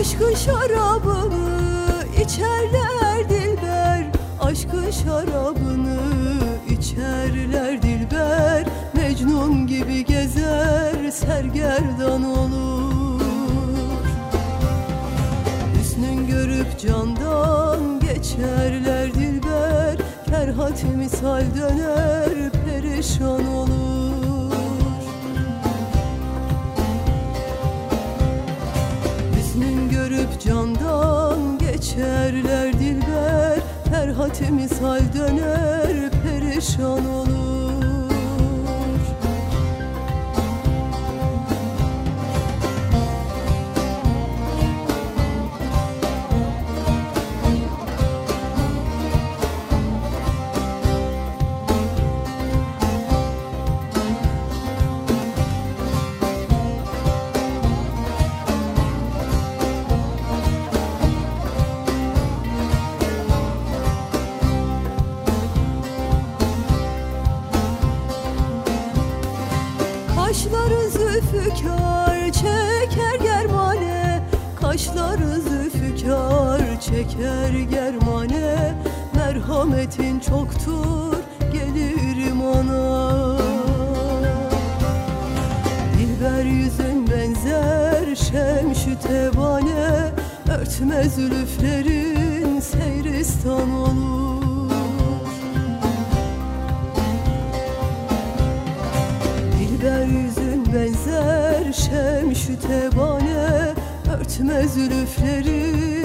Aşkın şarabını içerler dilber. Aşkın şarabını içerler dilber. Mecnun gibi gezer sergerdan olur. Hüsnün görüp candan geçerler dilber. Kerhat misal döner perişan olur Ferhat misal döner perişan olur Kaşları zülfikar çeker germane Kaşları zülfikar çeker germane. Merhametin çoktur gelirim ana Dilber yüzün benzer şemşü tebane Örtme zülüflerin seyristan olur benzer şemşü tebane Örtme olur